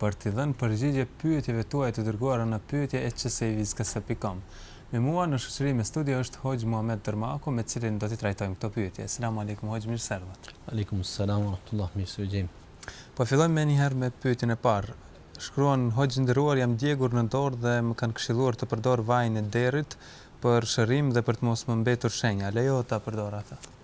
Për t'i dhënë përgjigje pyetjeve tuaja të dërguara në pyetje@cseivizkse.com. Me mua në shoqërim në studio është Hoxhë Muhamed Dërmaku me të cilin do t'i trajtojmë këto pyetje. Selamu alejkum Hoxhë, mirë se erdhët. Alejkum selam wa rahmetullah, mirë se ju gjejmë. Po fillojmë menjëherë me pyetjen e parë. Shkruan Hoxhë i nderuar jam djegur në dorë dhe më kanë këshilluar të përdor vajin e derrit për shërim dhe për të mos më mbetur shenja, a lejohet ta përdor atë?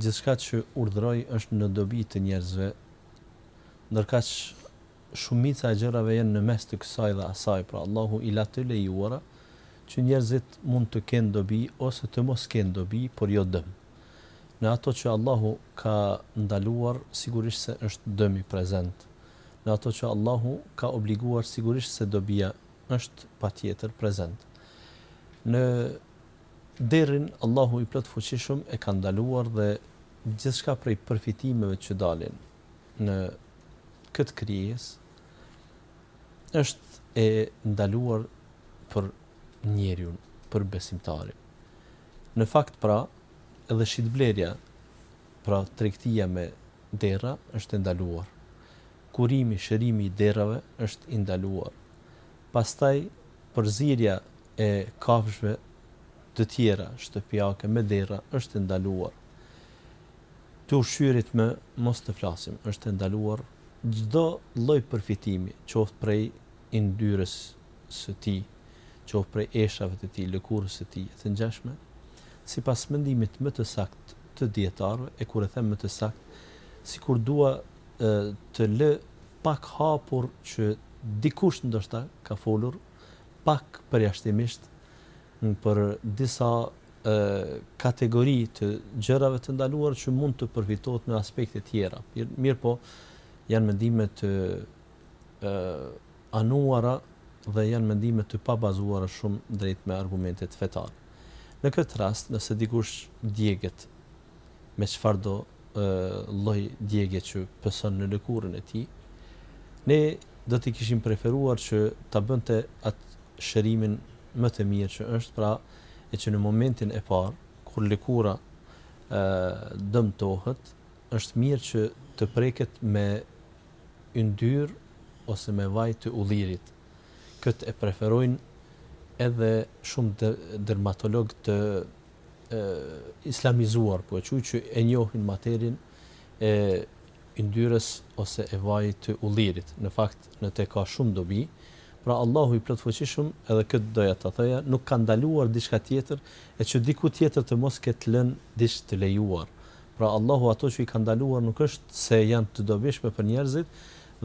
Gjithçka që urdhëroi është në dobi të njerëzve, ndërkaq shumica e gjërave janë në mes të kësaj dhe asaj, pra Allahu i la të lejuara që njerëzit mund të kenë dobi ose të mos kenë dobi, por jo dëm. Në ato që Allahu ka ndaluar, sigurisht se është dëmi prezent. Në ato që Allahu ka obliguar, sigurisht se dobia është patjetër prezent. Në Derrin, Allahu i Plotfuqishëm e ka ndaluar dhe gjithçka prej përfitimeve që dalin në këtë krijesë është e ndaluar për njeriun, për besimtarin. Në fakt pra, edhe shitblerja, pra tregtia me derra është e ndaluar. Kurimi, shërimi i derrave është i ndaluar. Pastaj përzierja e kafshëve të tjera shtëpiake me derra është e ndaluar. Të ushqyerit me mos të flasim, është e ndaluar çdo lloj përfitimi, qoftë prej yndyrës së tij, qoftë prej eshrave të tij, lëkurës së tij e të ngjashme, sipas mendimit më të saktë të dijetarëve, e kur e them më të saktë, sikur dua, të lë pak hapur që dikush ndoshta ka folur pak përjashtimisht për disa kategori të gjërave të ndaluara që mund të përfitohet në aspekte tjera. Mirëpo janë mendime të anuara dhe janë mendime të pabazuara shumë drejt me argumentet fetare. Në këtë rast, nëse dikush djeget me çfarëdo lloj djegie që pëson në lëkurën e tij, ne do t'i kishim preferuar që ta bënte atë shërimin më të mirë që është, pra e që në momentin e parë, kur lëkura dëmtohet, është mirë që të preket me yndyrë ose me vaj të ullirit. Këtë e preferojnë edhe shumë dermatologë të islamizuar, po e quaj, që e njohin materien e yndyrës ose e vajit të ullirit. Në fakt, në te ka shumë dobi. Pra Allahu i plotfuqishëm, edhe këtë doja ta thoja, nuk ka ndaluar diçka tjetër e që diku tjetër të mos ketë lënë diç të lejuar. Pra Allahu ato që i ka ndaluar nuk është se janë të dobishme për njerëzit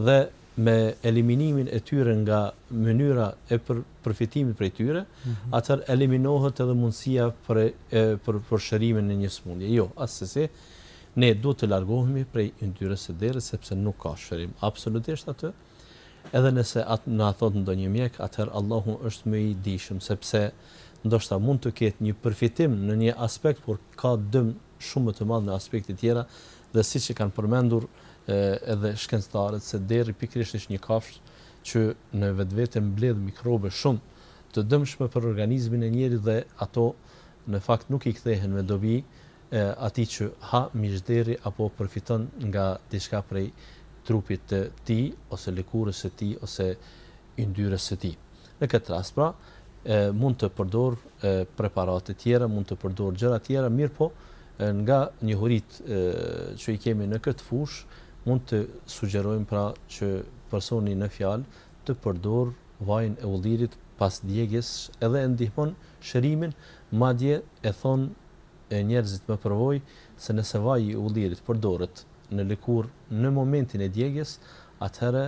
dhe me eliminimin e tyre nga mënyra e përfitimit prej tyre, atëherë eliminohet edhe mundësia për për shërimin e një sëmundje. Jo, assesi, ne duhet të largohemi prej yndyrës së derrit sepse nuk ka shërim absolutisht aty, edhe nëse na thotë ndonjë mjek, atëherë Allahu është më i dijshëm, sepse ndoshta mund të ketë një përfitim në një aspekt, por ka dëm shumë më të madh në aspekte tjera, Dhe siç e kanë përmendur edhe shkencëtarët se derri pikërisht është një kafshë që në vetvete mbledh mikrobe shumë të dëmshme për organizmin e njerit dhe ato në fakt nuk i kthehen me dobi atij që ha mish derri apo përfiton nga diçka prej trupit të tij ose lëkurës së tij ose yndyrës së tij. Në këtë rast pra, mund të përdor preparate të tjera, mund të përdor gjëra të tjera, mirëpo nga njohuritë që i kemi në këtë fushë, mund të sugjerojmë pra që personi në fjalë të përdor vajin e ullirit pas djegjes, edhe e ndihmon shërimin, madje e thonë njerëzit me përvojë se nëse vaji i ullirit përdoret në lëkurë në momentin e djegjes, atëherë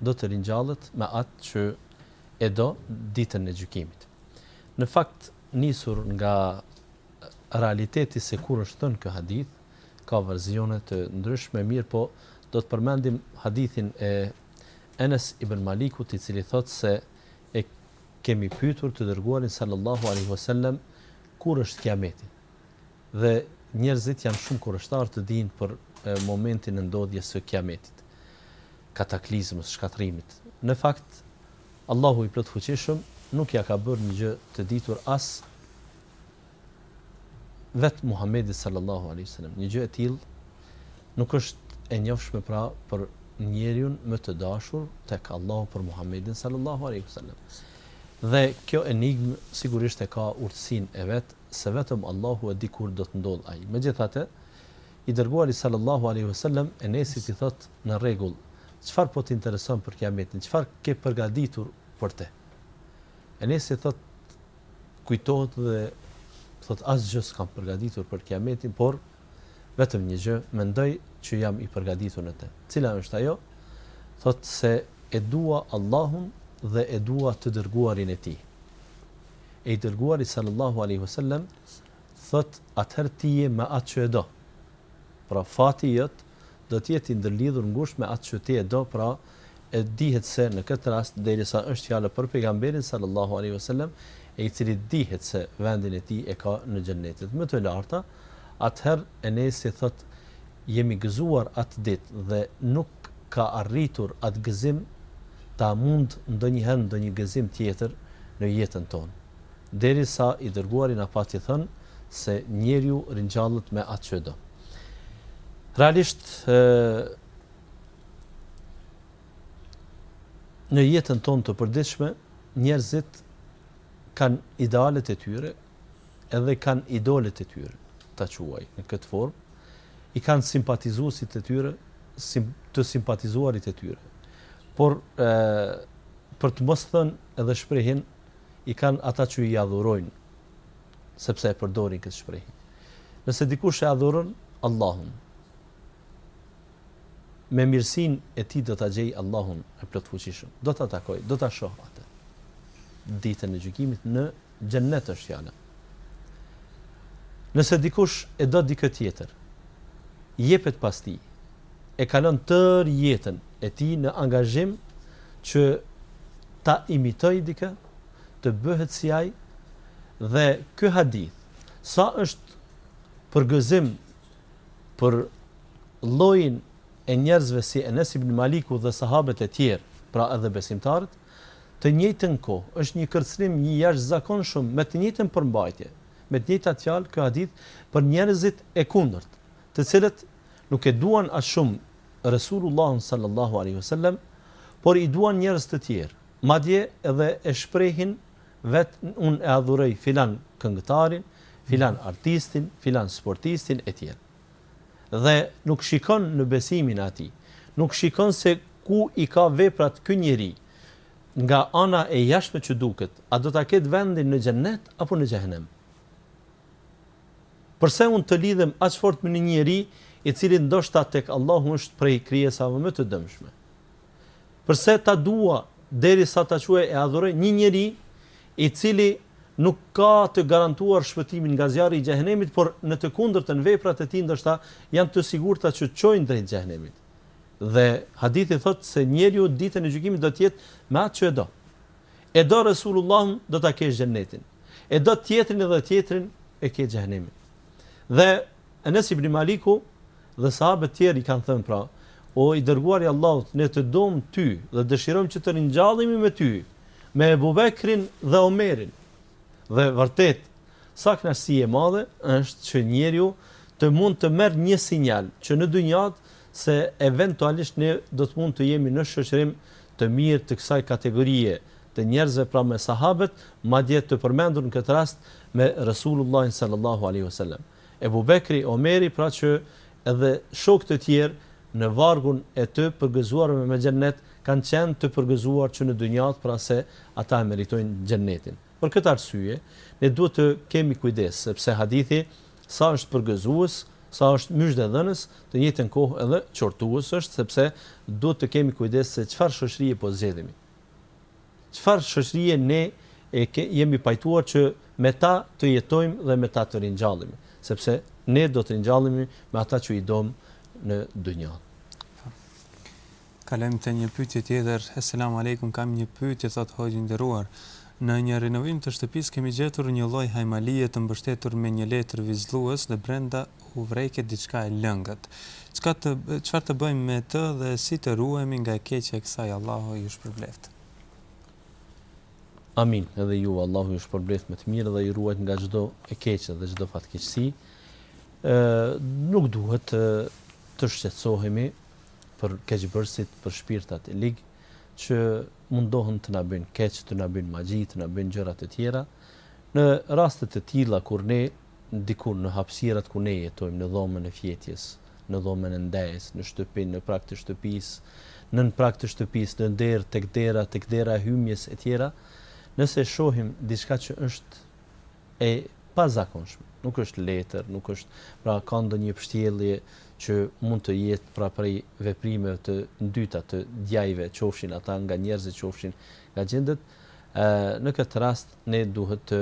do të ringjallet me atë që e do Ditën e Gjykimit. Në fakt, nisur nga realiteti se kur është thënë ky hadith, ka versione të ndryshme, mirëpo do të përmendim hadithin e Enes ibn Malikut, i cili thotë se e kemi pyetur të dërguarin sallallahu alaihi wasallam kur është Kiameti. Dhe njerëzit janë shumë kureshtarë të dinë për momentin e ndodhjes së Kiametit, kataklizmës, shkatërrimit. Në fakt, Allahu i Plotfuqishëm nuk ia ka bërë një gjë të ditur as vetë Muhamedit sallallahu alaihi wasallam. Një gjë e tillë nuk është e njohshme pra për njeriun më të dashur tek Allahu për Muhamedin sallallahu alaihi wasallam. Dhe kjo enigmë sigurisht e ka urtësinë e vet, se vetëm Allahu e di kur do të ndodhë ai. Megjithatë, i Dërguari sallallahu alejhi ve sellem Enesit i thotë, Në rregull, çfarë po të intereson për Kiametin? Çfarë ke përgatitur për të? Enesi thotë, kujtohet dhe thotë asgjë s'kam përgatitur për Kiametin, por vetëm një gjë, mendoj që jam i përgatitur në të. Cila është ajo? Thotë se e dua Allahun dhe e dua të dërguarin e tij. E i Dërguari sal-llahu alejhi ve sellem thotë, atëherë ti je me atë që e do. Pra, fati jot do të jetë i ndërlidhur ngushtë me atë që ti e do, pra, e dihet se në këtë rast, derisa është fjala për Pejgamberin sal-llahu alejhi ve sellem, e i cili dihet se vendin e tij e ka në xhennetet më të larta, atëherë Enesi thotë, Jemi gëzuar atë ditë dhe nuk ka arritur atë gëzim ta mund ndonjëherë ndonjë gëzim tjetër në jetën tonë. Derisa i Dërguari na pati thënë se njeriu ringjallet me atë që do. Realisht në jetën tonë të përditshme njerëzit kanë idealet e tyre, edhe kanë idolet e tyre, ta quaj në këtë formë, i kanë simpatizuesit e tyre, sim, të simpatizuarit e tyre. Por, e, për të mos thënë edhe shprehjen, i kanë ata që i adhurojnë, sepse e përdorin këtë shprehje. Nëse dikush e adhuron Allahun, me mirësinë e tij do ta gjejë Allahun e plotfuqishëm. Do ta takojë, do ta shohë atë ditën e gjykimit në Xhennet është fjala. Nëse dikush e do dikë tjetër, jepet pas tij, e kalon tërë jetën e tij në angazhim që ta imitojë dikë, të bëhet si ai, dhe ky hadith, sa është përgëzim për llojin e njerëzve si Enes ibn Maliku dhe sahabët e tjerë, pra edhe besimtarët, të njëjtën kohë, është një kërcënim i jashtëzakonshëm me të njëjtën përmbajtje, me të njëjtat fjalë, ky hadith për njerëzit e kundërt, të cilët nuk e duan aq shumë Resulullahun sallallahu alejhi ve sellem, por i duan njerëz të tjerë, madje edhe e shprehin vetë unë e adhuroj filan këngëtarin, filan artistin, filan sportistin etj. dhe nuk shikon në besimin e atij, nuk shikon se ku i ka veprat ky njeri nga ana e jashtme që duket, a do ta ketë vendin në xhennet apo në xhehenem? Përse unë të lidhem aq fort me një njeri i cili ndoshta tek Allahu është prej krijesave më të dëmshme? Përse ta dua derisa ta quaj e adhuroj një njeri i cili nuk ka të garantuar shpëtimin nga zjarri i Xhehenemit, por në të kundërtën veprat e tij ndoshta janë të sigurta që e çojnë drejt Xhehenemit. Dhe hadithi thotë se njeriu ditën e gjykimit do të jetë me atë që e do. E do Resulullahun do ta kesh xhennetin. E do tjetrin edhe tjetrin e ke xhehenemin. Dhe Enes ibn Maliku dhe sahabët e tjerë i kanë thënë pra, O i Dërguari i Allahut, ne të duam ty dhe dëshirojmë që të ringjallemi me ty, me Ebu Bekrin dhe Omerin. Dhe, vërtet, sa kënaqësi e madhe është që njeriu të mund të merr një sinjal që në dynja se eventualisht ne do të mund të jemi në shoqërim të mirë të kësaj kategorie, të njerëzve pra me sahabët, madje të përmendur në këtë rast me Resulullahin sallallahu alejhi ve selem. Ebu Bekri, Omeri pra që edhe shokë të tjerë në vargun e të përgëzuarve me Xhennet kanë qenë të përgëzuar që në dynja pra se ata e meritojnë Xhennetin. Për këtë arsye ne duhet të kemi kujdes sepse hadithi sa është përgëzues, sa është myzhdedhënës, të njëjtën kohë edhe qortues është sepse duhet të kemi kujdes se çfarë shoqërie po zgjedhemi. Çfarë shoqërie ne jemi pajtuar që me ta të jetojmë dhe me ta të ringjallemi, sepse ne do të ringjallemi me ata që i domë në dynja. Po. Kalojmë te një pyetje tjetër. Selam alejkum, kam një pyetje thotë hoxhë i nderuar. Në një renovim të shtëpisë kemi gjetur një lloj hajmalie të mbështjellur me një letër vezullues dhe brenda u vrejke diçka e lëngët. Çka të çfarë të bëjmë me të dhe si të ruhemi nga e keqja e kësaj Allahu ju shpërbleftë. Amin, edhe ju Allahu ju shpërbleftë me të mirë dhe ju ruajtë nga çdo e keqe dhe çdo fatkeqësi. Ë nuk duhet të, të shqetësohemi për keqbërësit, për shpirtat e ligë që mundohen të na bëjnë keq, të na bëjnë magji, të na bëjnë gjëra të tjera. Në raste të tilla kur ne Diku në hapësirat ku ne jetojmë, në dhomën e fjetjes, në dhomën e ndejës, në shtëpi, në prag të shtëpisë, nën prag të shtëpisë, në derë, tek dera, tek dera e hymjes e tjera. Nëse shohim diçka që është e pazakonshme, nuk është letër, nuk është, pra ka ndonjë pshtjellje që mund të jetë pra prej veprimeve të ndyta të djajve, qofshin ata nga njerëzit, qofshin nga xhinët, në këtë rast ne duhet të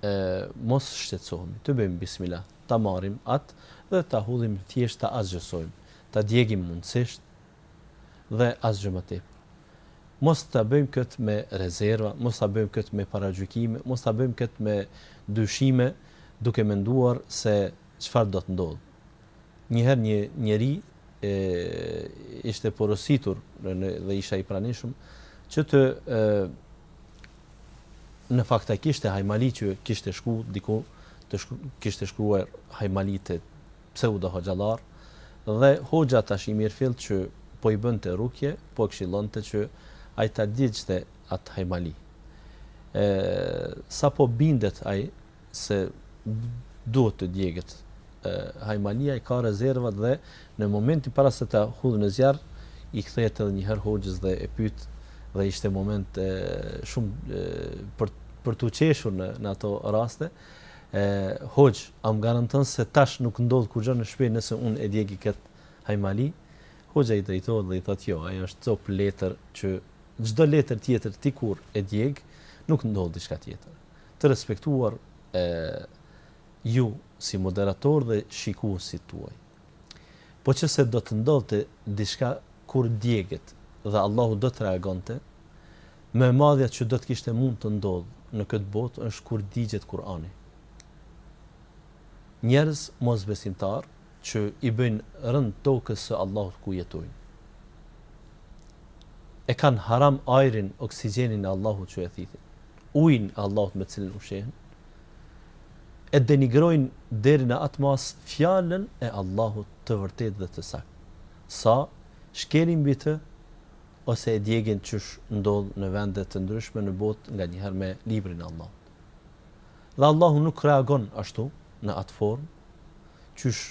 E mos shqetësohemi, të bëjmë bismilah, ta marrim atë dhe ta hudhim thjesht ta asgjësojmë, ta djegim mundësisht dhe asgjë më tepër. Mos ta bëjmë këtë me rezerva, mos ta bëjmë këtë me paragjykime, mos ta bëjmë këtë me dyshime, duke menduar se çfarë do të ndodhë. Një herë një njeri e, ishte porositur dhe isha i pranishëm që të e, në fakt ai kishte hajmali që kishte shku diku të shku, kishte shkruar hajmali te pseudohoxhallarë dhe hoxha tash i mirëfilltë që po i bënte rukje, po e këshillonte që ai ta djegjte atë hajmali. E, sa po bindet ai, se duhet të djegët hajmalia. I ka rezervat dhe në momentin para se ta hudhë në zjarr, i kthehet edhe një herë hoxhës dhe e pyet dhe ishte moment e, shumë për për të qeshur në, në ato raste. E, hoxhë, a më garanton se tash nuk ndodh kurgjë në shpi nëse unë e djegi këtë hajmali? Hoxha i drejtohet dhe i thotë jo, ajo është copë letër qysh çdo letër tjetër ti kur e djeg, nuk ndodh diçka tjetër. Të respektuar e ju si moderator dhe shikuesit tuaj. Po qe se do të ndodhte diçka kur djegët dhe Allahu do të reagonte, më e madhja që do të kishte mund të ndodhë në këtë botë është kur digjet Kur'ani. Njerëz mosbesimtarë që i bëjnë rëndë tokës së Allahut ku jetojnë. E kanë haram ajrin, oksigjenin e Allahut që e thithin, ujin e Allahut me të cilin ushqehen, e denigrojnë deri në atë masë fjalën e Allahut të vërtetë dhe të saktë, sa shkelin mbi të, ose e djegin qysh ndodh në vende të ndryshme në botë nga njëherë me librin e Allahut. Dhe Allahu nuk reagon ashtu, në atë formë, qysh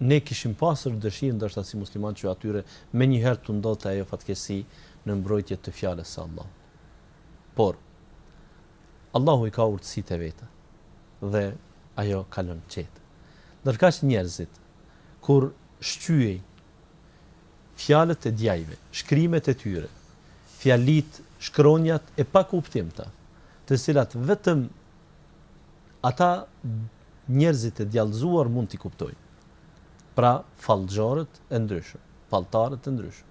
ne kishim pasur dëshirë ndoshta si muslimanë që atyre menjëherë t'u ndodhte ajo fatkeqësi në mbrojtje të fjalës së Allahut. Por Allahu i ka urtësitë e veta dhe ajo kalon qetë. Ndërkaq njerëzit kur shqyejnë Fjalët e djajve, shkrimet e tyre, fjalitë, shkronjat e pakuptimta, të cilat vetëm ata njerëzit e djallëzuar mund t'i kuptojnë. Pra, fallxhorët e ndryshëm, falltarët e ndryshëm.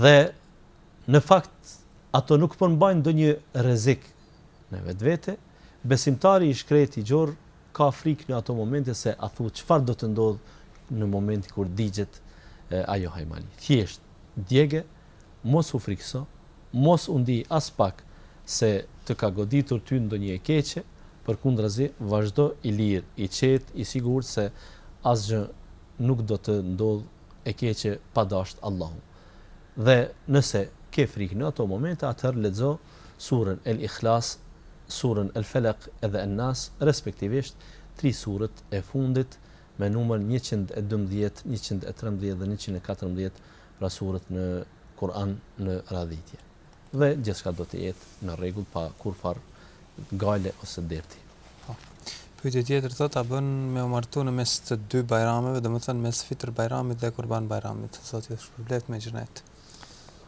Dhe në fakt ato nuk përmbajnë ndonjë rrezik në vetvete, besimtari i shkretë i gjorë Ka frikë në ato momente se a thua çfarë do të ndodhë në momentin kur digjet ajo hajmali. Thjesht djege, mos u frikëso, mos u ndi aspak se të ka goditur ty ndonjë e keqe, përkundrazi vazhdo i lirë, i qetë, i sigurt se asgjë nuk do të ndodhë e keqe pa dashtë Allahu. Dhe nëse ke frikë në ato momente atëherë lexo suren El Ihlas, suren El Felek edhe En Nas, respektivisht tri suret e fundit me numër njëqind e dymbëdhjetë, njëqind e trembëdhjetë dhe njëqind e katërmbëdhjetë pra suret në Kur'an në radhitje. Dhe gjithçka do të jetë në rregull pa kurrfar gajle ose derti. Po. Pyetje tjetër thotë a bën me u martu në mes të dy bajrameve, domethënë mes Fitër Bajramit dhe Kurban Bajramit. Zoti ju shpërbleft me xhenet.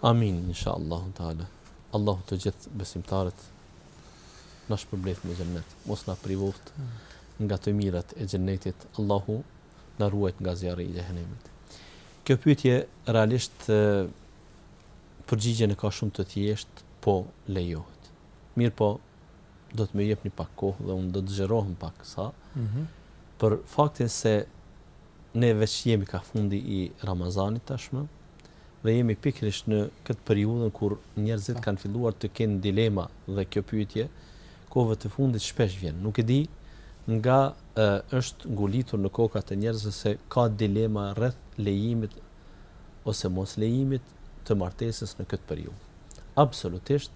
Amin inshallahu teala. Allahu të gjithë besimtarët na shpërbleft me xhennet. Mos na privoft nga të mirat e xhennetit. Allahu na ruajt nga zjarri i xhehenemit. Kjo pyetje realisht përgjigjen e ka shumë të thjeshtë, po, lejohet. Mirëpo, do të më jepni pak kohë dhe unë do të zgjerohem paksa mhm, për faktin se ne veç jemi ka fundi i Ramazanit tashmë dhe jemi pikërisht në këtë periudhën kur njerëzit kanë filluar të kenë dilema dhe kjo pyetje kohëve të fundit shpesh vjen. Nuk e di nga e, është ngulitur në kokat e njerëzve se ka dilema rreth lejimit ose moslejimit të martesës në këtë periudhë. Absolutisht,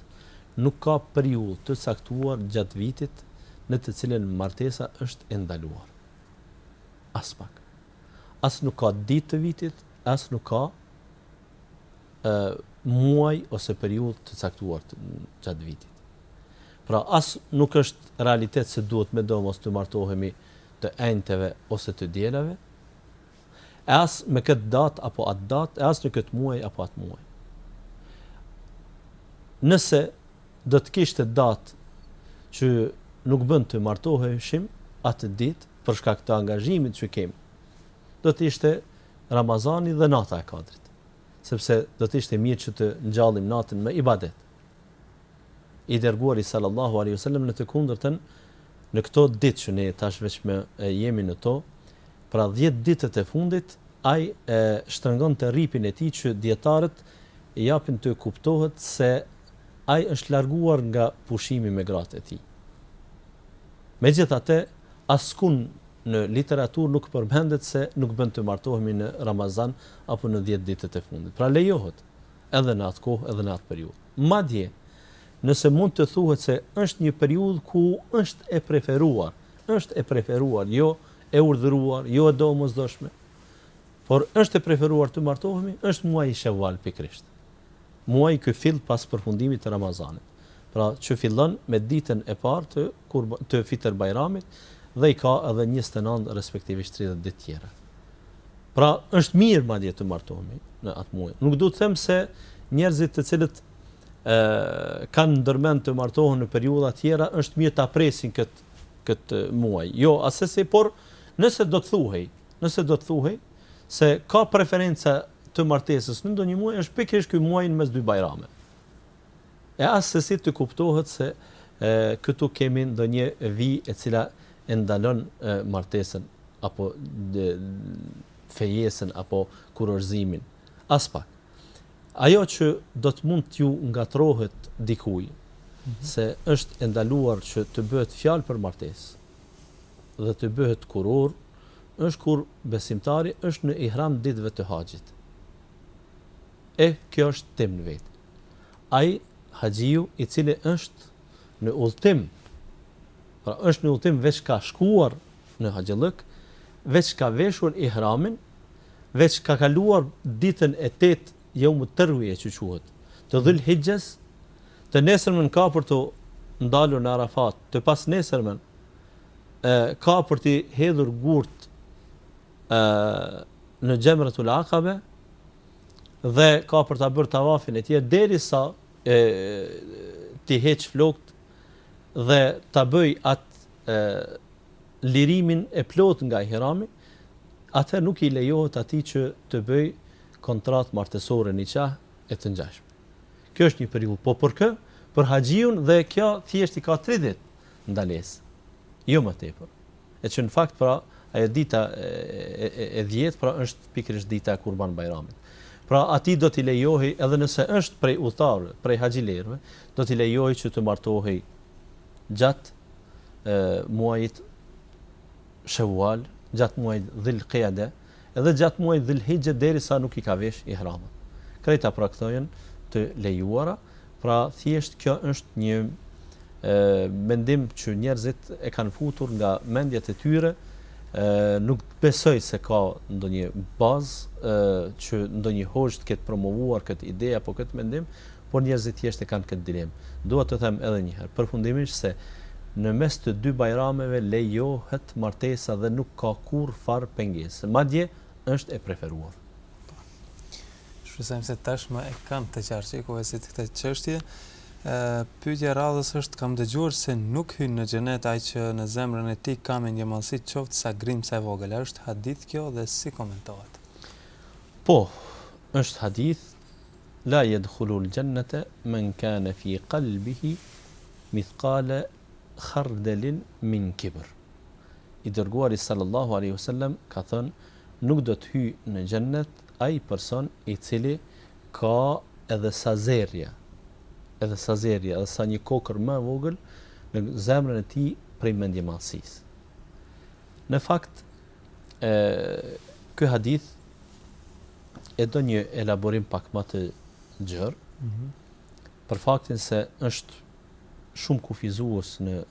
nuk ka periudhë të caktuar gjatë vitit në të cilën martesa është e ndaluar. Aspak. As nuk ka ditë të vitit, as nuk ka ë muaj ose periudhë të caktuar gjatë vitit. Pra as nuk është realitet se duhet medoemos të martohemi të enjteve ose të dielave, e as me këtë datë apo atë datë, e as në këtë muaj apo atë muaj. Nëse do të kishte datë që nuk bën të martoheshim atë ditë për shkak të angazhimit që kemi. Do të ishte Ramazani dhe nata e Kadrit, sepse do të ishte mirë që të ngjallim natën me ibadet. i Dërguari sallallahu alejhi ve selem në të kundërtën në këto ditë që ne tash veçmë jemi në to, pra dhjetë ditët e fundit ai e shtrëngonte rripin e tij që dijetarët japin të kuptohet se ai është larguar nga pushimi me gratë e tij. Megjithatë, askund në literaturë nuk përmendet se nuk bën të martohemi në Ramazan apo në dhjetë ditët e fundit. Pra lejohet. edhe në atë kohë edhe në atë periudhë. Madje, nëse mund të thuhet se është një periudhë ku është e preferuar, është e preferuar, jo e urdhëruar, jo e domosdoshme, por është e preferuar të martohemi, është muaji Shevval pikërisht. Muaji ky fill pas përfundimit të Ramazanit. Pra që fillon me ditën e parë të të Fitër Bajramit dhe i ka edhe njëzet e nëntë respektivisht tridhjetë ditë tjera. Pra është mirë madje të martohemi në atë muaj. Nuk do të them se njerëzit të cilët e kanë ndërmend të martohen në periudha tjera është mirë ta presin kët kët muaj. Jo, asesi, por nëse do të thuhej, nëse do të thuhej se ka preferenca të martesës në ndonjë muaj është pikërisht ky muaj në mes dy bajrame. E assesi të kuptohet se këtu kemi ndonjë vijë e cila e ndalon martesën apo fejesën apo kurorëzimin. Aspak. Ajo që do të mund t'iu ngatërrohet dikujt, mhm. se është e ndaluar që të bëhet fjalë për martesë dhe të bëhet kurorë, është kur besimtari është në ihram ditëve të haxhit. E kjo është temë në vete. Ai, haxhiu, i cili është në udhëtim, pra është në udhëtim veç ka shkuar në haxhillëk, veç ka veshur ihramin, veç ka kaluar ditën e tetë jeumut-tervije që quhet, të dhul-hixhes, të nesërmen ka për t'u ndalur në Arafat, të pasnesërmen ka për t'i hedhur gurët në Xhemretul Akabe, dhe ka për ta bërë tavafin etj derisa t'i heqë flokët dhe ta bëjë atë lirimin e plotë nga ihrami atëherë nuk i lejohet atij që të bëjë kontratë martesore niqah e të ngjashme kjo është një periudhë po për kë për haxhiun dhe kjo thjesht i ka 3 ditë ndalesë, jo më tepër. E që në fakt pra, ajo dita e 10 pra është pikërisht dita e Kurban Bajramit. Pra atij do t'i lejohej edhe nëse është prej udhëtarëve, prej haxhilerëve, do t'i lejohej që të martohej gjatë e, muajit Shevval, gjatë muajit Dhil-Kade, edhe gjatë muajit Dhul-Hixhe derisa nuk i ka veshë ihramat. Krejt pra këto janë të lejuara, pra thjesht ky është një mendim që njerëzit e kanë futur nga mendjet e tyre, nuk besoj se ka ndonjë bazë që ndonjë hoxhë të ketë promovuar këtë ide apo këtë mendim, Por njerëzit thjesht e kanë këtë dilemë. Dua të them edhe një herë, përfundimisht se në mes të dy Bajrameve lejohet martesa dhe nuk ka kurrfarë pengese, madje është e preferuar. Po. Shpresojmë se tashmë e kanë të qartë shikuesit këtë çështje. Ë pyetja e radhës është kam dëgjuar se nuk hyn në xhenet ai që në zemrën e tij ka mendjemadhësi qoftë sa grimca e vogël. A është hadith kjo dhe si komentohet? Po, është hadith, La yedkhulul jennete men kane fi kalbihi mithkale khardelin min kibr. I Dërguari sallallahu alejhi ve sellem ka thënë, Nuk do të hyjë në Xhennet ai person i cili ka edhe sa zerrje, edhe sa zerrje, edhe sa një kokërr më e vogël në zemrën e tij prej mendjemadhësisë. Në fakt, ë ky hadith e do një elaborim pak më të gjerë mm -hmm. për faktin se është shumë kufizues në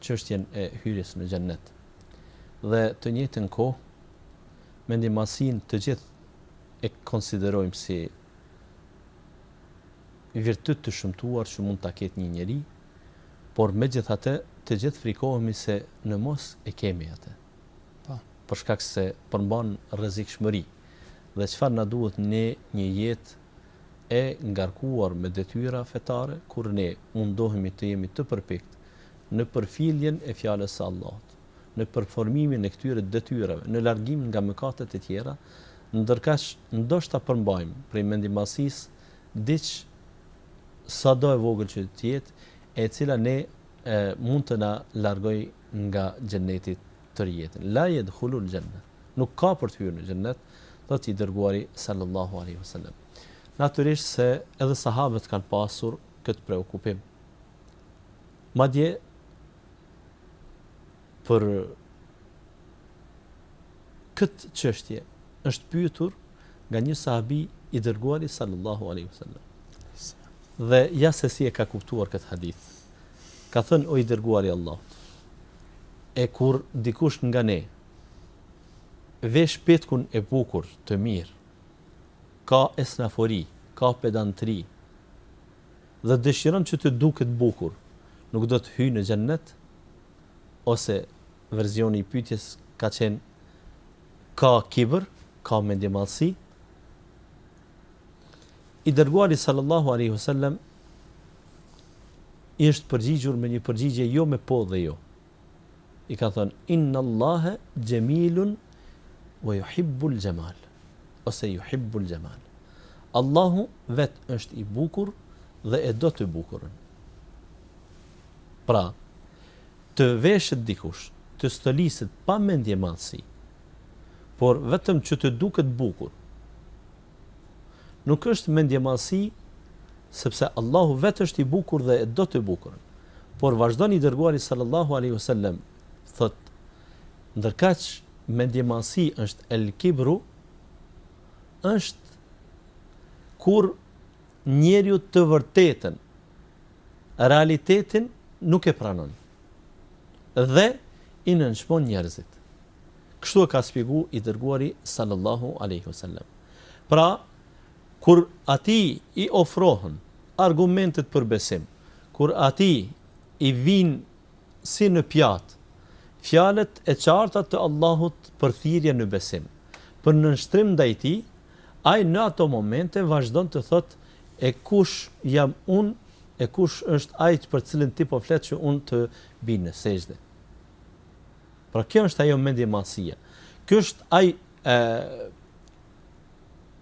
çështjen e hyrjes në xhennet. Dhe të njëjtën kohë mendjemadhësinë të gjithë e konsiderojmë si virtyt të shëmtuar që mund ta ketë një njeri, por megjithatë të gjithë frikohemi se në mos e kemi atë. për shkak se përmban rrezikshmëri dhe çfarë na duhet ne një jetë e ngarkuar me detyra fetare kur ne mundohemi të jemi të përpiktë në përfilljen e fjalës së Allahut në përformimin e këtyre detyrave në largimin nga mëkatet e tjera ndërkaq ndoshta përmbajmë prej mendjemadhësisë diç sado e vogël që të jetë e cila ne e mund të na largojë nga xhenneti tërë jetën la yedkhulul xhennet nuk ka për të hyrë në xhennet thotë i dërguari sallallahu alaihi wasallam natyrisht se edhe sahabët kanë pasur këtë preokupim madje Për këtë çështje është pyetur nga një sahabi i dërguari sallallahu alaihi wasallam. Dhe ja se si e ka kuptuar këtë hadith. Ka thënë o i dërguari i Allahut. E kur dikush nga ne vesh petkun e bukur të mirë, ka esnafori, ka pedanteri, dhe dëshiron që të duket bukur, nuk do të hyjë në xhennet? ose versioni i pyetjes ka qenë ka kibër, ka mendjemadhësi. I dërguari sallallahu alaihi wasallam i është përgjigjur me një përgjigje jo me po dhe jo. I ka thënë inna Allahe jamilun wa yuhibbul jamal ose yuhibbul jamal. Allahu vetë është i bukur dhe e do të bukurën. Pra, të veshet dikush, të stoliset pa mendjemadhësi, por vetëm që të duket bukur, nuk është mendjemadhësi sepse Allahu vetë është i bukur dhe e do të bukurën. Por vazhdon i dërguari sallallahu alaihi wasallam thotë ndërkaq mendjemadhësi është el kibru është kur Njeriu të vërtetën, realitetin nuk e pranon dhe i nënçmon njerëzit. Kështu e ka shpjegu i dërguari sallallahu alejhi o sellem. Pra, kur atij i ofrohen argumentet për besim, kur atij i vijnë si në pjatë fjalët e qarta të Allahut për thirrje në besim, për nënshtrim ndaj tij, Ai në ato momente vazhdon të thotë e kush jam unë e kush është ai për të cilin ti po flet që unë të bi në sexhde. Pra kjo është ajo mendjemadhësia. Ky është ai ë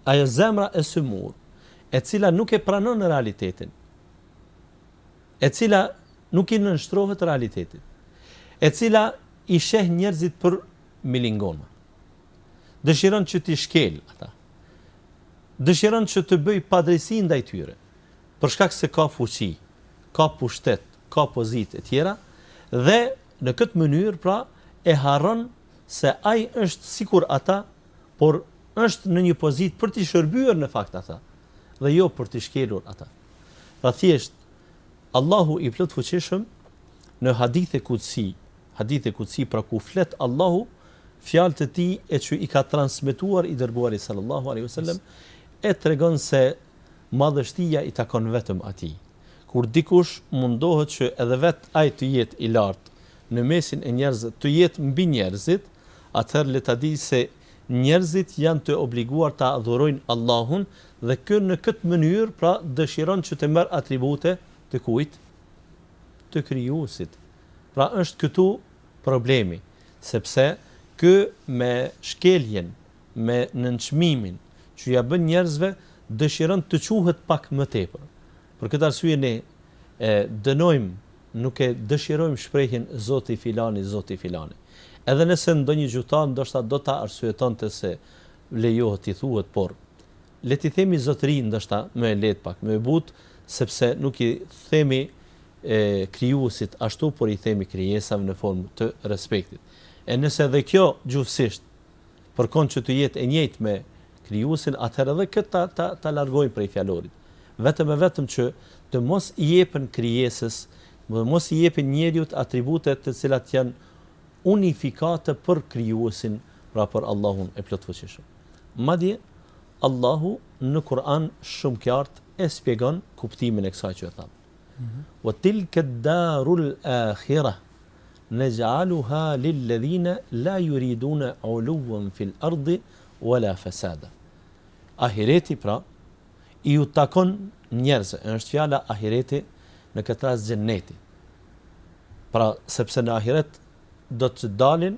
ajo zemra e symur, e cila nuk e pranon realitetin. E cila nuk i nënshtrohet realitetit. E cila i sheh njerëzit për milingona. dëshiron që t'i shkelë ata, dëshiron që të bëjë padrejtësi ndaj tyre, për shkak se ka fuqi, ka pushtet, ka pozitë e tjera, dhe në këtë mënyrë pra e harron se ai është sikur ata, por është në një pozitë për t'i shërbyer në fakt ata dhe jo për t'i shkelur ata. Pra thjesht Allahu i plotfuqishëm në hadithe kutsi, hadithe kutsi pra ku flet Allahu Fjalët e tij e që i ka transmetuar i Dërguari sallallahu alejhi ve sellem e tregon se madhështia i takon vetëm Atij. Kur dikush mundohet që edhe vetë ai të jetë i lartë në mesin e njerëzve, të jetë mbi njerëzit, atëherë le ta dijë se njerëzit janë të obliguar ta adhurojnë Allahun dhe ky në këtë mënyrë pra dëshiron që të merr atribute të kujt? Të Krijuesit. Pra është këtu problemi, sepse ky me shkeljen, me nënçmimin që ja bën njerëzve dëshiron të çuhet pak më tepër. Për këtë arsye ne e dënojmë, nuk e dëshirojmë shprehjen zoti filani, zoti filani. Edhe nëse ndonjë gjuhëtar ndoshta do ta arsyetonte se lejohet i thuhet, por Le t'i themi zotëri ndoshta më e lehtë pak, më e butë, sepse nuk i themi krijuesit ashtu por i themi krijesave në formë të respektit. E nëse edhe kjo gjuhësisht përkon që të jetë e njëjtë me krijuesin atëherë edhe këtë ta ta ta largojmë prej fjalorit. Vetëm e vetëm që të mos i jepen krijesës, të mos i jepin njeriut atribute të cilat janë unifikate për Krijuesin, pra për Allahun e Plotfuqishëm. Madje, Allahu në Kur'an shumë qartë e spjegon kuptimin e kësaj që e thamë. Wa tilka darul akhirah naj'aluha lil ladhina la yuriduna 'uluwan fil ardi wala fasada. Ahireti pra iu takon njerëzve, në është fjala ahireti në këtë rast xheneti. Pra, sepse në Ahiret do të dalin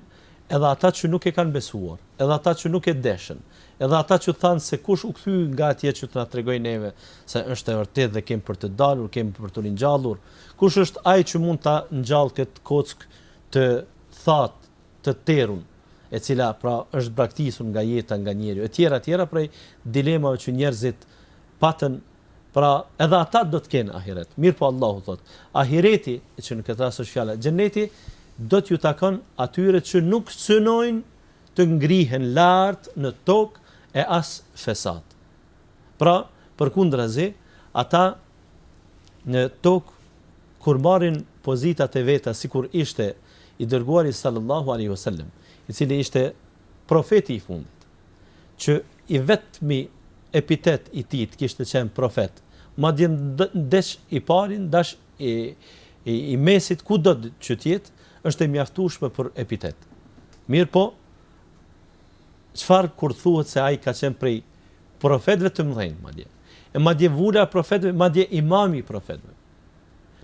edhe ata që nuk e kanë besuar, edhe ata që nuk e deshën, edhe ata që thanë se kush u kthye nga atje që të na tregojë neve se është e vërtetë dhe kemi për të dalur, kemi për t'u ringjallur, kush është ai që mund ta ngjallë këtë kockë të thatë, të terun, e cila pra është braktisur nga jeta, nga njeriu, etj, etj, prej dilemave që njerëzit patën Pra, edhe ata do të kenë ahiret. Mirëpo Allahu thotë, ahireti, që në këtë rast është fjala xheneti, do t'iu takon atyre që nuk synojnë të ngrihen lart në tokë e as fesad. Pra, përkundrazi, ata në tokë kur marrin pozitat e veta sikur ishte i dërguari sallallahu alaihi wasallam, i cili ishte Profeti i fundit, që i vetmi epitet i tij të kishte qenë profet, madje ndash i pari ndash i i mesit kudo që të jetë, është e mjaftueshme për epitet. Mirëpo, çfarë kur thuhet se ai ka qenë prej profetëve të mëdhenj madje. E madje vula e profetëve, madje imami i profetëve.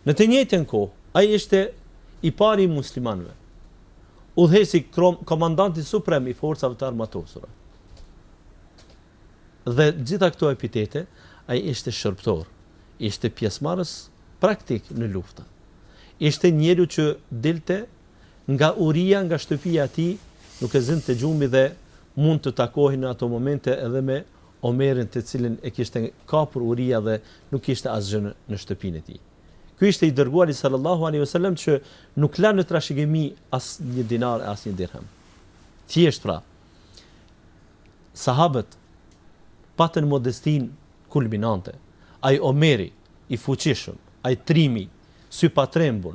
Në të njëjtën kohë, ai ishte i pari i muslimanëve, udhëheqësi komandanti suprem i forcave të armatosura. Dhe gjitha këto epitete, ai ishte shërbëtor, ishte pjesëmarrës praktik në lufta. Ishte njeriu që dilte nga uria, nga shtëpia e tij, nuk e zinte gjumi dhe mund të takohej në ato momente edhe me Omerin të cilin e kishte kapur uria dhe nuk kishte asgjë në shtëpinë e tij. Ky ishte i dërguari sallallahu alaihi wasallam që nuk la në trashëgimi as një dinar e as një dirhem. Thjesht pra, sahabët patën modestinë kulminante. Ai Omeri i fuqishëm, ai trimi sypatrembur,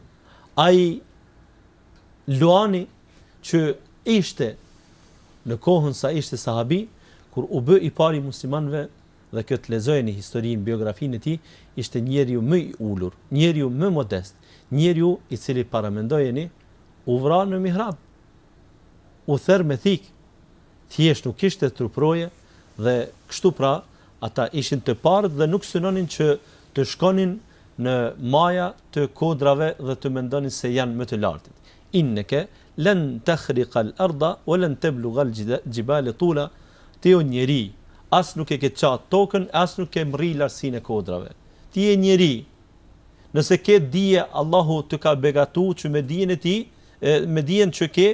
ai Luani që ishte në kohën sa ishte sahabi, kur u bë i pari i muslimanëve dhe këtë lexojeni historinë, biografinë e tij, ishte njeriu më i ulur, njeriu më modest, njeriu i cili paramendojeni, u vra në mihrab, u ther me thikë, Thjesht nuk kishte truproje dhe kështu pra ata ishin të parët dhe nuk synonin që të shkonin në maja të kodrave dhe të mendonin se janë më të lartit. Inneke len tehriqal ardha wa len teblughal jibale tula, Ti o njeri, as nuk e ke ça tokën as nuk ke mrri lartësinë e kodrave. Ti je njeri. Nëse ke dije Allahu të ka begatu që me dijen e tij, me dijen që ke,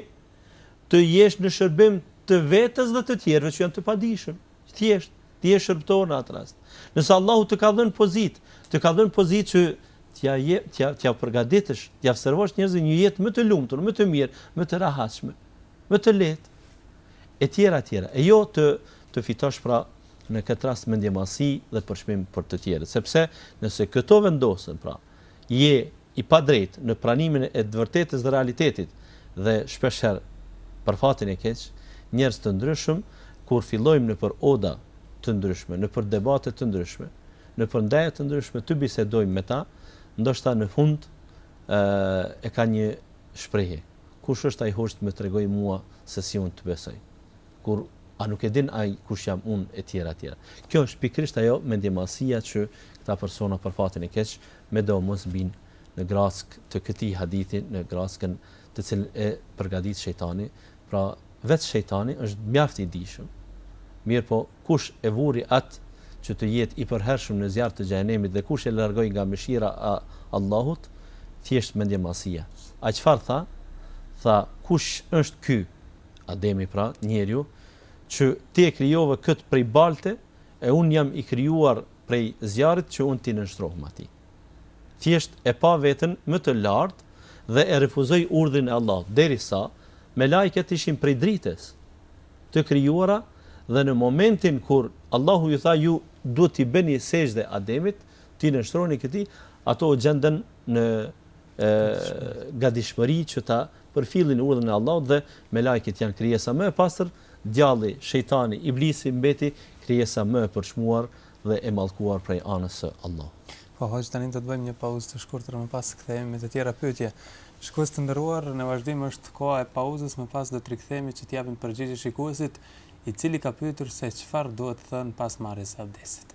të jesh në shërbim të vetes dhe të tjerëve që janë të padijshëm. Thjesht, të jesh shërbëtor në atë rast. Nëse Allahu të ka dhënë pozitë, të ka dhënë pozitë që t'ja përgaditësh, t'ja servosh njerëzve një jetë më të lumtur, më të mirë, më të rehatshme, më të lehtë e tjera e tjera. E jo të fitosh pra në këtë rast mendjemadhsi dhe përçmim për të tjerët, sepse nëse këto vendosen pra Je i padrejtë në pranimin e të vërtetës dhe realitetit dhe shpeshherë, për fatin e keq, njerëz të ndryshëm, kur fillojmë nëpër oda të ndryshme, nëpër debate të ndryshme, nëpër ndeja të ndryshme të bisedojmë me ta, ndoshta në fund e ka një shprehje, Kush është ai hoxhë të më tregojë mua se si unë të besoj? kur a nuk e din ai kush jam unë etj etj. Kjo është pikërisht ajo mendjemadhësia që këta persona për fatin e keq me do mos bin në grackë të këtij hadithi në grackën të cilën e përgadit shejtani pra vetë shejtani është mjaft i dijshëm mirëpo kush e vuri atë që të jetë i përhershëm në zjarr të xhehenemit dhe kush e largoi nga mëshira e Allahut thjesht mendjemadhësia. Ai çfarë tha? Tha kush është ky Ademi pra, njeriu, që Ti e krijove këtë prej balte e unë jam i krijuar prej zjarrit që unë t'i nënshtrohem atij. Thjesht e pa veten më të lartë dhe e refuzoi urdhrin e Allahut, derisa melajket ishin prej drites, të krijuara dhe në momentin kur Allahu ju tha ju duhet t'i bëni sexhde Ademit, t'i nënshtroheni këtij, ato u gjendën në gadishmëri që ta përfillin urdhrin e Allahut dhe melajket janë krijesa më e pastër, djalli, shejtani, iblisi mbeti krijesa më e përçmuar dhe e mallkuar prej anës së Allahut. Po hoxhë tani do të bëjmë një pauzë të shkurtër e më pas kthehemi me të tjera pyetje. Shikues të nderuar, në vazhdim është koha e pauzës, më pas do të rikthehemi që të japim përgjigje shikuesit, i cili ka pyetur se çfarë duhet thënë pas marrjes së abdestit.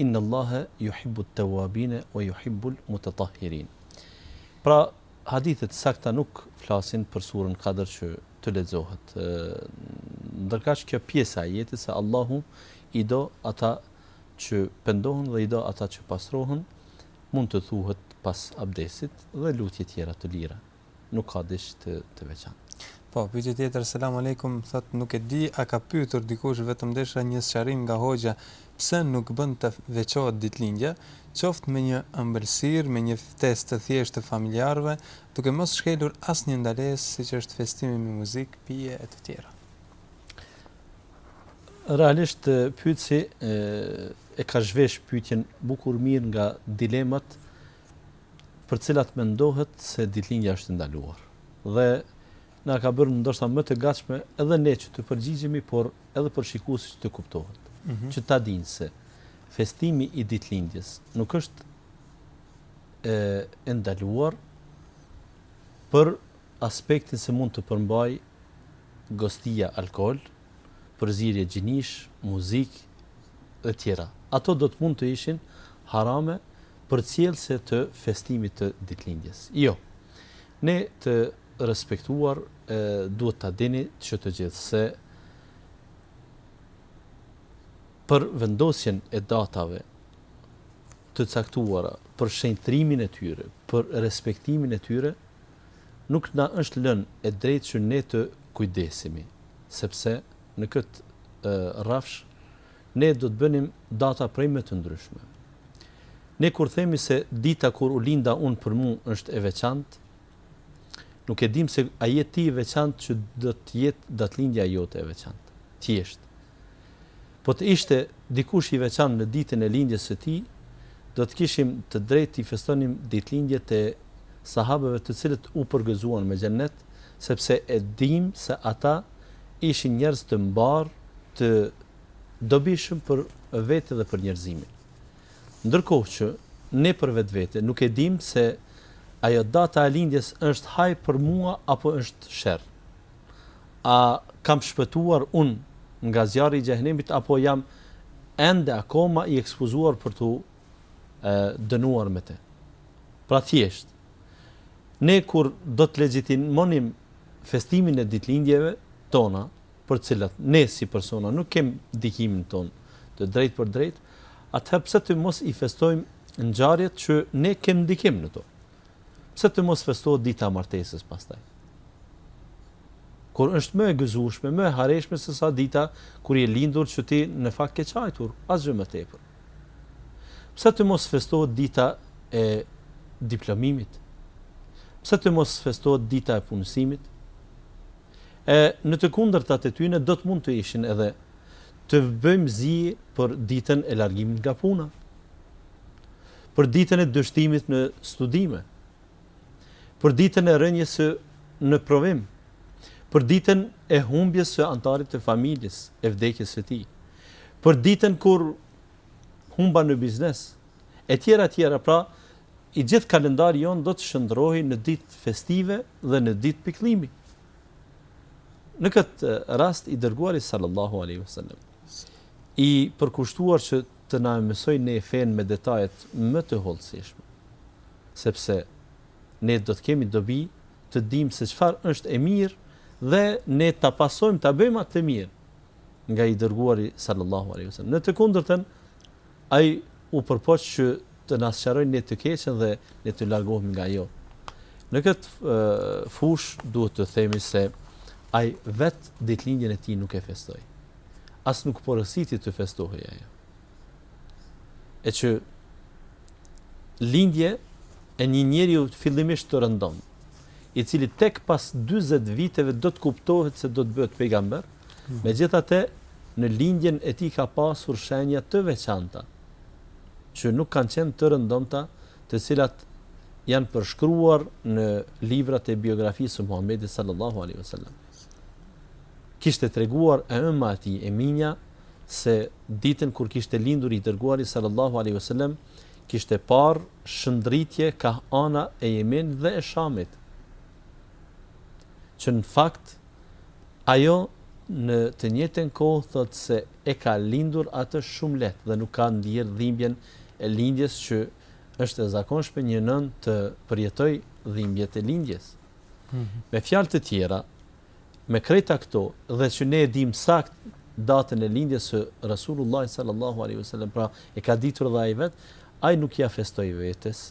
Inna Allahe yuhibbut tawabine wa yuhibbul mutatahhirin. Pra, hadithet e sakta nuk flasin për surën Kadr që të lexohet. Ndërkaq kjo pjesë e ajetit se Allahu i do ata që pendohen dhe i do ata që pastrohen, mund të thuhet pas abdesit dhe lutje tjera të lira. nuk ka diç të veçantë. Po, pyetje tjetër, selam alejkum, thotë nuk e di a ka pyetur dikush vetëm desha një sqarim nga hoxha pse nuk bën të veçohet ditëlindja, qoftë me një ëmbëlsirë, me një festë të thjeshtë të familjarëve, duke mos shkelur asnjë ndalesë siç është festimi me muzikë, pije e të tjera. Realisht pyetësi e ka zhvesh pyetjen bukur mirë nga dilemat për të cilat mendohet se ditëlindja është e ndaluar. Dhe na ka bërë ndoshta më të gatshme edhe ne që të përgjigjemi, por edhe për shikuesit që të kuptohet. Mm -hmm. Që ta dinë se festimi i ditëlindjes nuk është e, e ndaluar për aspektin se mund të përmbaj gostia alkohol, përzirje gjinish, muzik dhe tjera. Ato do të mund të ishin harame përcjellëse të festimit të ditëlindjes. Jo. Ne të respektuar duhet ta dini që të gjithë se për vendosjen e datave të caktuara, për shenjtrimin e tyre, për respektimin e tyre, nuk na është lënë e drejtë që ne të kujdesemi, sepse në këtë rrafsh Ne do të bënim data prej më të ndryshme. Ne kur themi se dita kur u linda unë për mu është e veçantë, nuk e dimë se a je ti i veçantë që do të jetë datëlindja jote e veçantë. Thjesht. Po të ishte dikush i veçantë në ditën e lindjes së tij, do të kishim të drejtë t'i festonim ditëlindjet e sahabeve të cilët u përgëzuan me xhennet, sepse e dimë se ata ishin njerëz të mbarë, të dobishëm për vete dhe për njerëzimin. Ndërkohë që ne për vetvete nuk e dimë se ajo data e lindjes është hajr për mua apo është sherr. A kam shpëtuar unë nga zjarri i xhehenemit apo jam ende akoma i ekspozuar për tu dënuar me të. Pra thjesht, ne kur do të legjitimonim festimin e ditëlindjeve tona, për të cilat ne si persona nuk kemi ndikimin tonë të drejtpërdrejtë, atëherë pse të mos i festojmë ngjarjet që ne kemi ndikim në to? Pse të mos festohet dita e martesës pastaj? Kur është më e gëzueshme, më e hareshme se sa dita kur je lindur që ti në fakt ke çajtur, asgjë më tepër. Pse të mos festohet dita e diplomimit? Pse të mos festohet dita e punësimit? E në të kundërtat e tyne do të mund të ishin edhe të bëjmë zi për ditën e largimit nga puna, për ditën e dështimit në studime, për ditën e rënies në provim, për ditën e humbjes së anëtarit të familjes e vdekjes së tij, për ditën kur humba në biznes, E tjera e tjera pra i gjithë kalendari jonë do të shëndrrohej në ditë festive dhe në ditë pikëllimi në këtë rast i dërguari sallallahu alaihi wasallam i përkushtuar që të na mësojë ne fenë me detajet më të hollësishme sepse ne do të kemi dobi të dimë se çfarë është e mirë dhe ne ta pasojmë ta bëjmë atë të mirë nga i dërguari sallallahu alaihi wasallam në të kundërtën Ai u përpoq që të na sqarojë ne të keqen dhe ne të largohemi nga ajo. Në këtë fushë duhet të themi se ai vet ditëlindjen e tij nuk e festoi. As nuk porositi të festohej ajo. E qe lindje e një njeriu fillimisht të rëndom, i cili tek pas 40 viteve do të kuptohet se do të bëhet pejgamber, Megjithatë, në lindjen e tij ka pasur shenja të veçanta që nuk kanë qenë të rëndomta të cilat janë përshkruar në librat e biografisë së Muhamedit sallallahu alaihi wasallam. Kishte treguar e ëma e tij Eminja se ditën kur kishte lindur i dërguari sallallahu alaihi wasallam kishte parë shndritje kah ana e Jemenit dhe e Shamit që në fakt Ajo në të njëjtën kohë thotë se e ka lindur atë shumë lehtë dhe nuk ka ndier dhimbjen e lindjes që është e zakonshme një nënë të përjetojë dhimbjet e lindjes. Me fjalë të tjera, me krejta këto dhe që ne e dimë sakt datën e lindjes së Rasulullah sallallahu alaihi wasallam, pra e ka ditur dhe ai vet, ai nuk ia festoi vetes,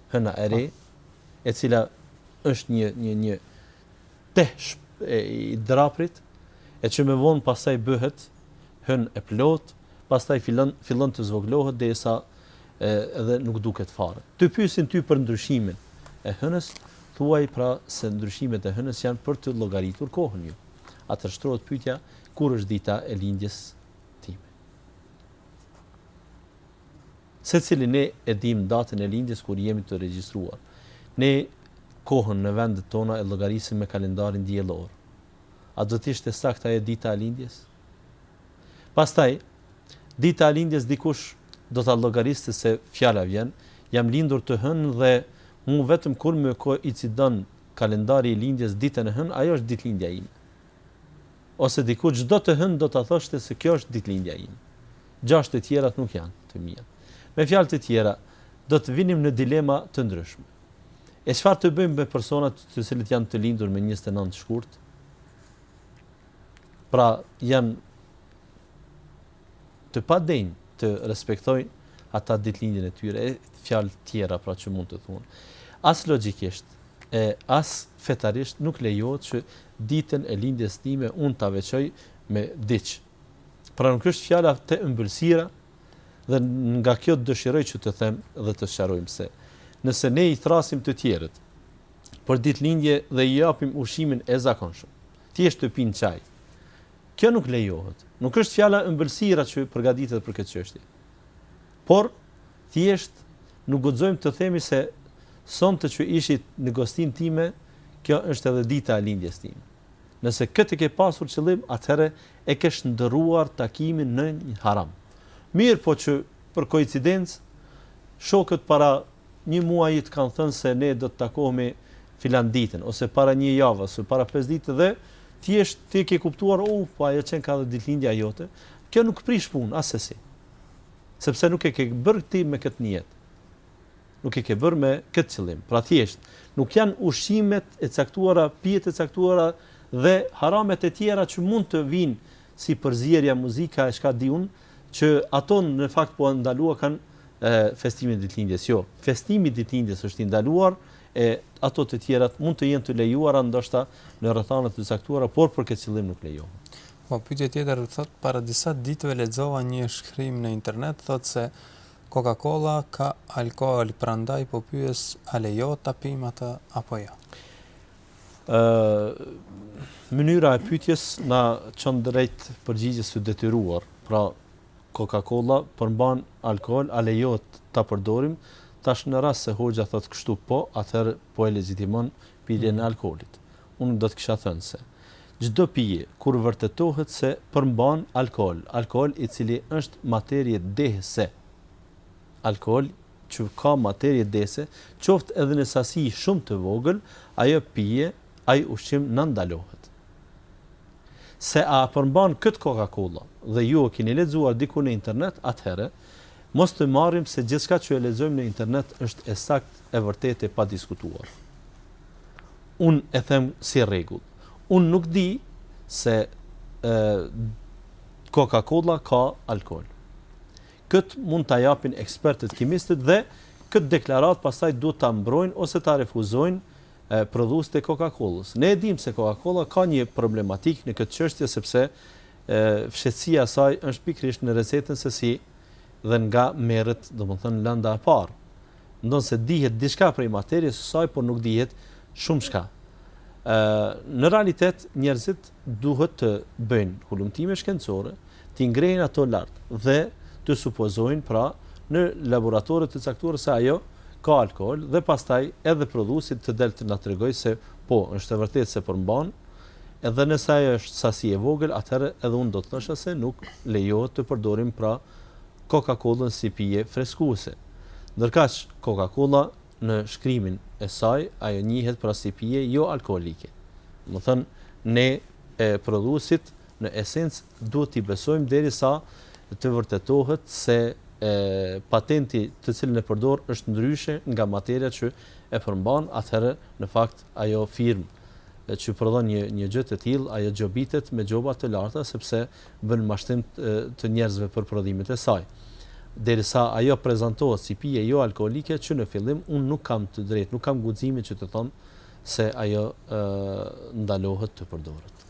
Hëna e re, e cila është një një një teh e i draprit, që më vonë pastaj bëhet hënë e plotë, pastaj fillon fillon të zvogëlohet derisa edhe nuk duket fare. Të pyesin ty për ndryshimin e hënës, thuaj pra se ndryshimet e hënës janë për të llogaritur kohën ju. Atëherë shtrohet pyetja, kur është dita e lindjes Secili ne e dimë datën e lindjes kur jemi të regjistruar. Ne kohën në vendet tona e llogarisim me kalendarin diellor. A do të ishte saktë ajo dita e lindjes? Pastaj, dita e lindjes dikush do ta llogariste se fjala vjen, jam lindur të hënë dhe mua vetëm kur më koincidon kalendari i lindjes ditën e hënë, ajo është ditëlindja ime. Ose dikush çdo të hënë do ta thoshte se kjo është ditëlindja ime. Gjashtë të tjerat nuk janë të mia. Me fjalë të tjera, do të vinim në dilema të ndryshme. E çfarë të bëjmë me personat të cilët janë të lindur më njëzet e nëntë shkurt? Pra, janë të padenjë të respektojnë ata ditëlindjen e tyre e fjalë tjera pra që mund të thuhen as logjikisht e as fetarisht nuk lejohet që ditën e lindjes time unë ta veçoj me diç pra nuk është fjala te ëmbëlsira dhe nga kjo dëshiroj që të them dhe të sqarojmë se nëse ne i thrasim të tjerët për ditëlindje dhe i japim ushqimin e zakonshëm thjesht të pinë çaj Kjo nuk lejohet. Nuk është fjala ëmbëlsira që përgatitet për këtë çështje. Por thjesht nuk guxojmë të themi se sonte që ishit në gostinë time, kjo është edhe dita e lindjes time. Nëse këtë e ke pasur qëllim, atëherë e ke shndërruar takimin në një haram. Mirëpo që për koincidencë shokët para Një muaji të kanë thënë se ne do të takohemi filan ditën, ose para një jave, ose para pesë ditëve dhe thjesht ti e ke kuptuar, oh, po ajo qenka edhe ditëlindja jote, kjo nuk prish punë assesi. Sepse nuk e ke bërë ti me këtë nijet. Nuk e ke bërë me këtë qëllim. Pra thjesht, nuk janë ushqimet e caktuara, pijet e caktuara dhe haramet e tjera që mund të vinë si përzierja, muzika e çka di unë, që ato në fakt po ndaluakan festimin e ditëlindjes jo festimi i ditëlindjes është i ndaluar e ato të tjerat mund të jenë të lejuara ndoshta në rrethana të caktuara por për këtë qëllim nuk lejohen Po pyetja tjetër thot para disa ditëve lexova një shkrim në internet thot se Coca-Cola ka alkool prandaj po pyes a lejohet ta pim atë apo jo Ë mënyra e pyetjes na çon drejt përgjigjes së detyruar pra Kokakolla përmban alkool a lejohet ta përdorim tash në rast se hoxha thotë kështu po atëherë po e legjitimon pirjen e alkoolit unë do të kisha thënë se çdo pije kur vërtetohet se përmban alkool alkool i cili është materie dehëse alkool që ka materie dehëse qoftë edhe në sasi shumë të vogël ajo pije ai ushqim na ndalohet. Se a e përmban këtë kokakolla dhe ju e keni lexuar diku në internet, atëherë, mos të marrim se gjithçka që e lexojmë në internet është e saktë, e vërtetë e padiskutuar. Unë e them si rregull. Unë nuk di se e, kokakolla ka alkool. Këtë mund ta japin ekspertët kimistët dhe këtë deklaratë pastaj duhet ta mbrojnë ose ta refuzojnë prodhuesit e Coca-Colës. Ne e dimë se Coca-Cola ka një problematikë në këtë çështje sepse fshehtësia e saj është pikërisht në recetën se si dhe nga merret, domethënë lënda e parë. Ndonëse dihet diçka prej materies së saj, por nuk dihet shumë çka. Ë në realitet njerëzit duhet të bëjnë hulumtime shkencore, të ngrejnë ato lart dhe të supozojnë pra në laboratore të caktuara se ajo ka alkool dhe pastaj edhe prodhuesi të del të na tregojë se po, është e vërtetë se përmban, edhe nëse ajo është sasi e vogël, atëherë edhe unë do të thosha se nuk lejohet të përdorim pra Coca-Colën si pije freskuese. Ndërkaq, Coca-Cola në shkrimin e saj, ajo njihet pra si pije jo alkoolike. Domethënë, ne prodhuesit në esencë Duhet t'i besojmë derisa të vërtetohet se patenti të cilën e përdor është ndryshe nga materia që e përmban, atëherë në fakt ajo firmë që prodhon një gjë të tillë, ajo gjobitet me gjoba të larta sepse bën mashtrim të njerëzve për prodhimet e saj. Derisa ajo prezantohet si pije jo alkoolike që në fillim unë nuk kam të drejtë, nuk kam guximin që të them se ajo ë ndalohet të përdoret.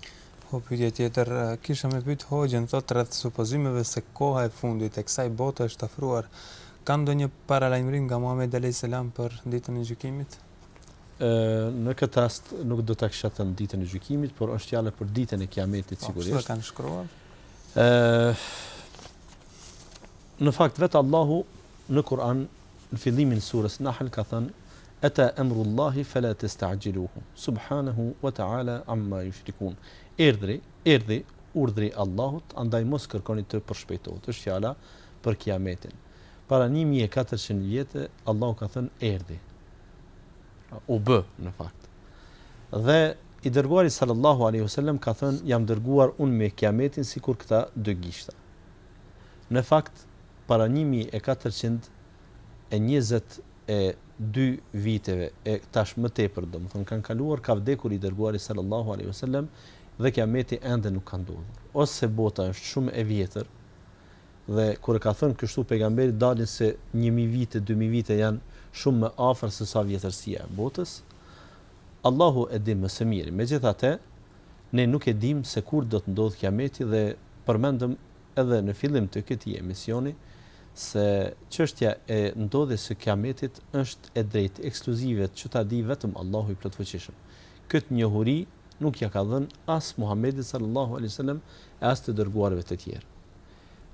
Po pyetje tjetër, kisha me pyet hoxhën thotë rreth supozimeve se koha e fundit e kësaj bote është afruar. Ka ndonjë paralajmërim nga Muhamedi alejhi selam për Ditën e Gjykimit? Në këtë rast nuk do ta kisha thënë Ditën e Gjykimit, por është fjala për Ditën e Kiametit sigurisht. Po, kështu e kanë shkruar. Ë Në fakt vetë Allahu në Kur'an në fillimin e surës Nahl ka thënë Ata emru Llahi fela testa'gjiluhu, subhanehu wa ta'ala amma yushrikun. Erdhi, erdhi urdhri i Allahut, andaj mos kërkoni të përshpejtohet. Është fjala për Kijametin. Para një mijë e katërqind vjete, Allahu ka thënë erdhi. U bë, në fakt. Dhe i dërguari sallallahu alaihi wasallam ka thënë jam dërguar unë me Kijametin sikur këta dy gishta. Në fakt, para 1420 e dy viteve e tash më tepër domethënë kanë kaluar ka vdekur i dërguari sallallahu alaihi wasallam dhe kiameti ende nuk ka ndodhur pse bota është shumë e vjetër dhe kur e ka thënë kështu pejgamberi dalin se 1000 vite 2000 vite janë shumë më afër se sa vjetërsia e botës Allahu e di më së miri megjithatë ne nuk e dimë se kur do të ndodhë kiameti dhe përmendëm edhe në fillim të këtij emisioni se çështja e ndodhjes së Kiametit është e drejtë ekskluzive që ta dijë vetëm Allahu i Plotfuqishëm. Këtë njohuri nuk ia ka dhënë as Muhamedit sallallahu alejhi ve selem e as të dërguarve të tjerë.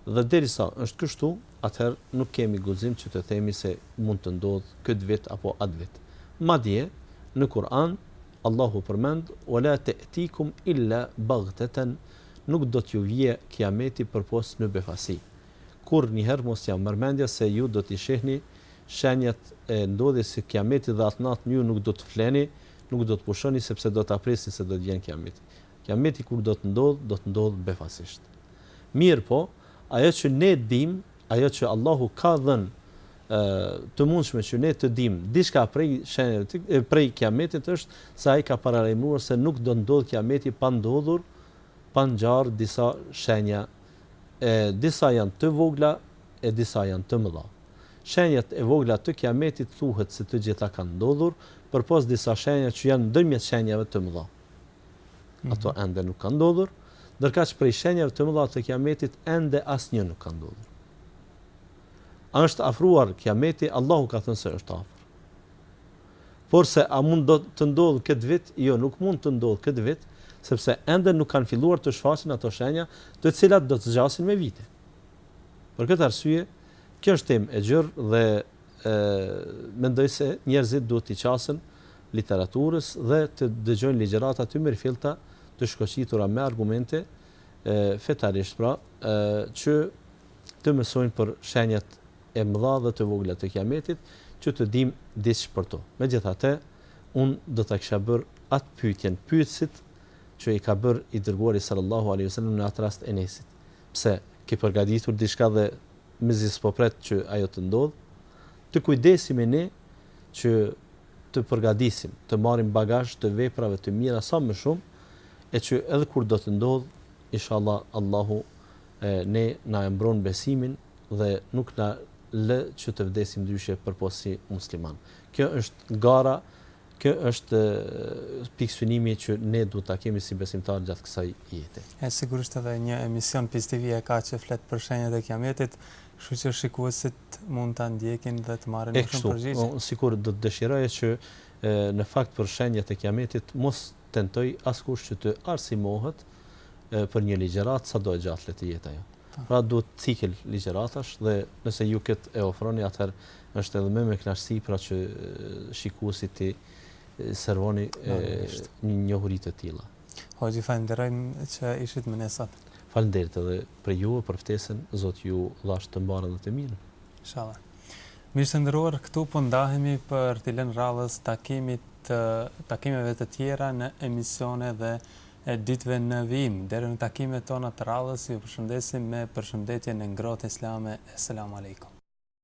Dhe derisa është kështu, atëherë nuk kemi guxim që të themi se mund të ndodhë këtë vit apo atë vit. Madje, në Kur'an Allahu përmend: "Wala ta'tikum illa baghtatan" Nuk do t'ju vijë Kiameti përpos në befasi. Kurrë njëherë mos t'jua merr mendja se ju do t'i shihni shenjat e ndodhjes së Kiametit dhe atë natë ju nuk do të fleni, nuk do të pushoni sepse do ta prisni se do të vjen Kiameti. Kiameti kur do të ndodhë, do të ndodhë befasisht. Mirëpo, ajo që ne dimë Ajo që Allahu ka dhënë të mundshme që ne të dimë diçka prej shenjave të e prej kiametit është se ai ka paralajmëruar se nuk do të ndodhë kiameti pa ndodhur pa ngjarë disa shenja e disa janë të vogla e disa janë të mëdha. Shenjat e vogla të kiametit thuhet se të gjitha kanë ndodhur, përpos disa shenja që janë ndërmjet shenjave të mëdha. Ato ende nuk kanë ndodhur, ndërkaq prej shenjave të mëdha të Kiametit ende asnjë nuk ka ndodhur. A është afruar Kiameti? Allahu ka thënë se është afër. Por se a mund do të ndodhë këtë vit? Jo, nuk mund të ndodhë këtë vit, sepse ende nuk kanë filluar të shfaqen ato shenja, të cilat do të zgjasin me vite. Për këtë arsye, kjo është temë e gjërë dhe mendoj se njerëzit duhet t'i qasen literaturës dhe të dëgjojnë ligjërata të mirëfillta, të shkoqitura me argumente, fetarisht pra, që të mësojnë për shenjat e mëdha dhe të vogla të Kiametit, që të dimë diç për to. Megjithatë, unë do ta kisha bërë atë pyetjen pyetësit që i ka bërë i dërguari sallallahu alaihi wasallam në atë rast Enesit. Pse ke përgatitur diçka dhe mezi s'po pret që ajo të ndodhë, të kujdesemi ne që të përgatisim, të marrim bagazh të veprave të mira sa më shumë, e që edhe kur do të ndodhë, inshallah Allahu ne na e mbron besimin dhe nuk na lë që të vdesim ndryshe përpos si musliman. Kjo është gara Ky është pikësynimi që ne duhet ta kemi si besimtarë gjatë kësaj jete. E sigurisht edhe një emision Peace TV e ka që flet për shenjat e Kiametit, kështu që shikuesit mund ta ndjekin dhe të marrin më shumë përgjigje. E kështu, unë sikur do të dëshiroja që në fakt për shenjat e Kiametit mos tentojë askush që të arsimohet prej një ligjëratë sado e gjatë le të jetë ajo. Pra duhet cikël ligjëratash dhe nëse ju këtë e ofroni atëherë Është edhe me me knaqësi pra që shikuesit t'i servoni njohuri të tilla. Hoxhë, falënderojmë që ishit me ne sot. Falënderit edhe për ju e për ftesën, Zoti ju dhashtë të mbarë dhe të mirë. Inshallah. Miq të nderuar, këtu po ndahemi për të lënë radhën takimit, takimeve të tjera në emisionet e ditëve në vijim. Deri në takimet tona të radhës, ju përshëndesim me përshëndetjen e ngrohtë islame. Esselamu alejkum.